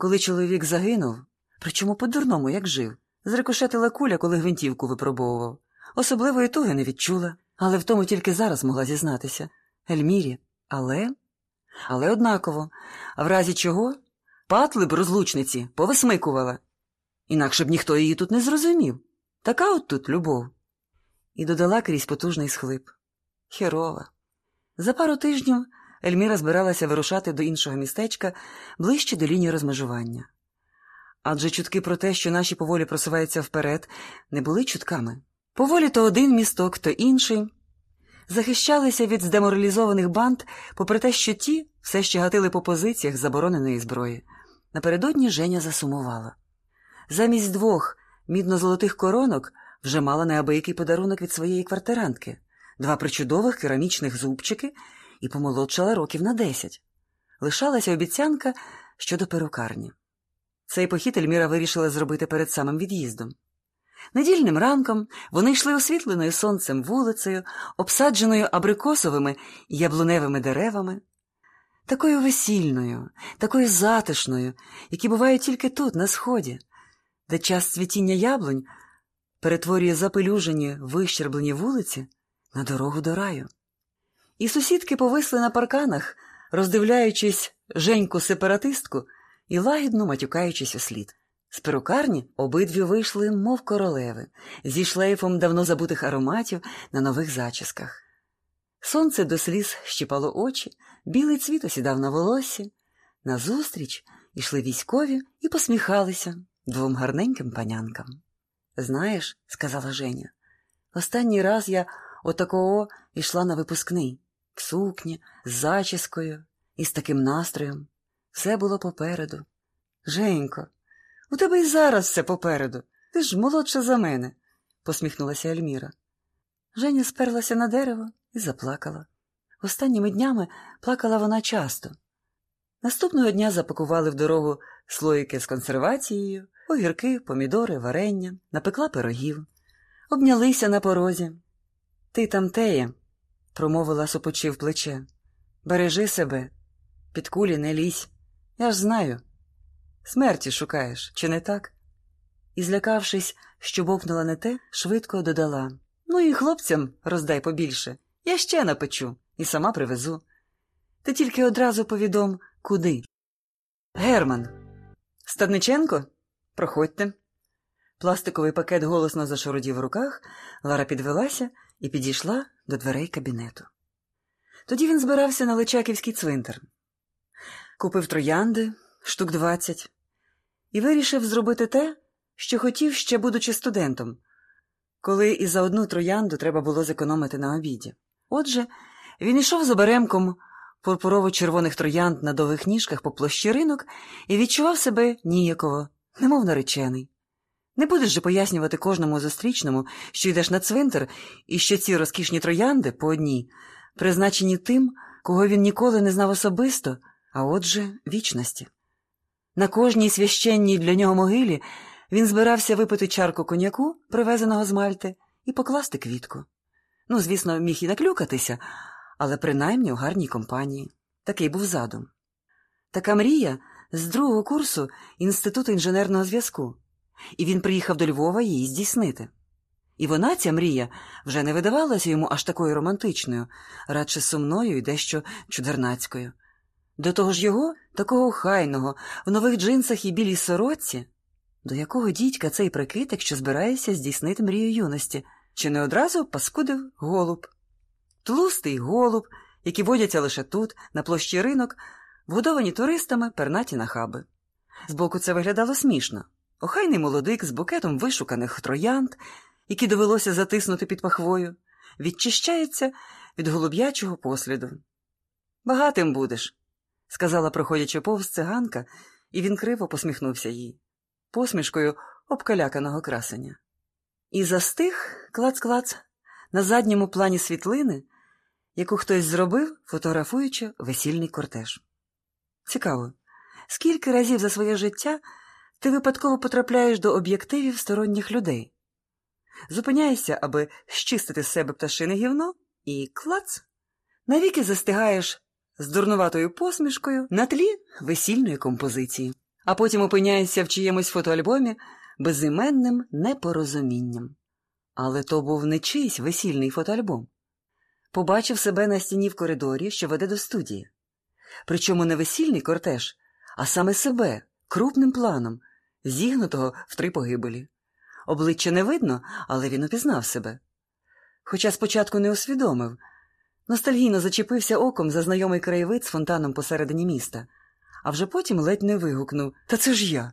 Коли чоловік загинув, причому по-дурному, як жив, зрикошетила куля, коли гвинтівку випробовував. Особливої туги не відчула, але в тому тільки зараз могла зізнатися. Ельмірі, але. Але однаково, в разі чого патли б розлучниці повисмикувала. Інакше б ніхто її тут не зрозумів. Така от тут любов. І додала крізь потужний схлип. Херова. За пару тижнів Ельміра збиралася вирушати до іншого містечка ближче до лінії розмежування. Адже чутки про те, що наші поволі просуваються вперед, не були чутками. Поволі то один місток, то інший. Захищалися від здеморалізованих банд, попри те, що ті все ще гатили по позиціях забороненої зброї. Напередодні Женя засумувала. Замість двох мідно-золотих коронок вже мала неабиякий подарунок від своєї квартирантки, два причудових керамічних зубчики і помолодшала років на десять. Лишалася обіцянка щодо перукарні. Цей похід Ельміра вирішила зробити перед самим від'їздом. Недільним ранком вони йшли освітленою сонцем вулицею, обсадженою абрикосовими і яблуневими деревами, такою весільною, такою затишною, які бувають тільки тут, на сході, де час цвітіння яблунь перетворює запелюжені вищерблені вулиці на дорогу до раю. І сусідки повисли на парканах, роздивляючись женьку сепаратистку і лагідно матюкаючись у слід. З перукарні обидві вийшли, мов королеви, зі шлейфом давно забутих ароматів на нових зачісках. Сонце до сліз щіпало очі, білий цвіт осідав на волоссі. Назустріч ішли військові і посміхалися двом гарненьким панянкам. Знаєш, сказала Женя, останній раз я отакого йшла на випускний, сукні, з зачіскою і з таким настроєм. Все було попереду. Женько, у тебе і зараз все попереду. Ти ж молодша за мене, посміхнулася Ельміра. Женя сперлася на дерево і заплакала. Останніми днями плакала вона часто. Наступного дня запакували в дорогу слоїки з консервацією, огірки, помідори, варення, напекла пирогів, обнялися на порозі. Ти там теє, промовила супочив плече. Бережи себе, під кулі не лізь. Я ж знаю. Смерті шукаєш, чи не так? І, злякавшись, що бовкнула не те, швидко додала Ну і хлопцям роздай побільше. Я ще напечу і сама привезу. Ти тільки одразу повідом, куди. Герман. Стадниченко? Проходьте. Пластиковий пакет голосно зашородів в руках, Лара підвелася і підійшла до дверей кабінету. Тоді він збирався на Личаківський цвинтар. Купив троянди, штук двадцять, і вирішив зробити те, що хотів ще будучи студентом, коли і за одну троянду треба було зекономити на обіді. Отже, він йшов з оберемком пурпурово-червоних троянд на довгих ніжках по площі ринок і відчував себе ніяково, немов наречений. Не будеш же пояснювати кожному зустрічному, що йдеш на цвинтар, і що ці розкішні троянди по одній, призначені тим, кого він ніколи не знав особисто, а отже, вічності. На кожній священній для нього могилі він збирався випити чарку коньяку, привезеного з Мальти, і покласти квітку. Ну, звісно, міг і наклюкатися, але принаймні у гарній компанії. Такий був задум. Така мрія з другого курсу Інституту інженерного зв'язку, і він приїхав до Львова її здійснити. І вона, ця мрія, вже не видавалася йому аж такою романтичною, радше сумною і дещо чудернацькою. До того ж його, такого хайного, в нових джинсах і білій сорочці, до якого дідька цей прикидик, що збирається здійснити мрію юності, чи не одразу паскудив голуб. Тлустий голуб, які водяться лише тут, на площі ринок, вгодовані туристами пернаті нахаби. Збоку це виглядало смішно. Охайний молодик з букетом вишуканих троянд, які довелося затиснути під пахвою, відчищається від голуб'ячого посліду. Багатим будеш, сказала, проходячи повз циганка, і він криво посміхнувся їй, посмішкою обкаляканого красення. І застиг клац-клац на задньому плані світлини, яку хтось зробив, фотографуючи весільний кортеж. Цікаво, скільки разів за своє життя ти випадково потрапляєш до об'єктивів сторонніх людей? Зупиняєшся, аби щистити з себе пташине гівно, і клац, навіки застигаєш з дурнуватою посмішкою на тлі весільної композиції. а потім опиняється в чиємусь фотоальбомі безіменним непорозумінням. Але то був не чийсь весільний фотоальбом. Побачив себе на стіні в коридорі, що веде до студії. Причому не весільний кортеж, а саме себе крупним планом, зігнутого в три погибелі. Обличчя не видно, але він упізнав себе. Хоча спочатку не усвідомив, ностальгійно зачепився оком за знайомий краєвид з фонтаном посередині міста, а вже потім ледь не вигукнув Та це ж я.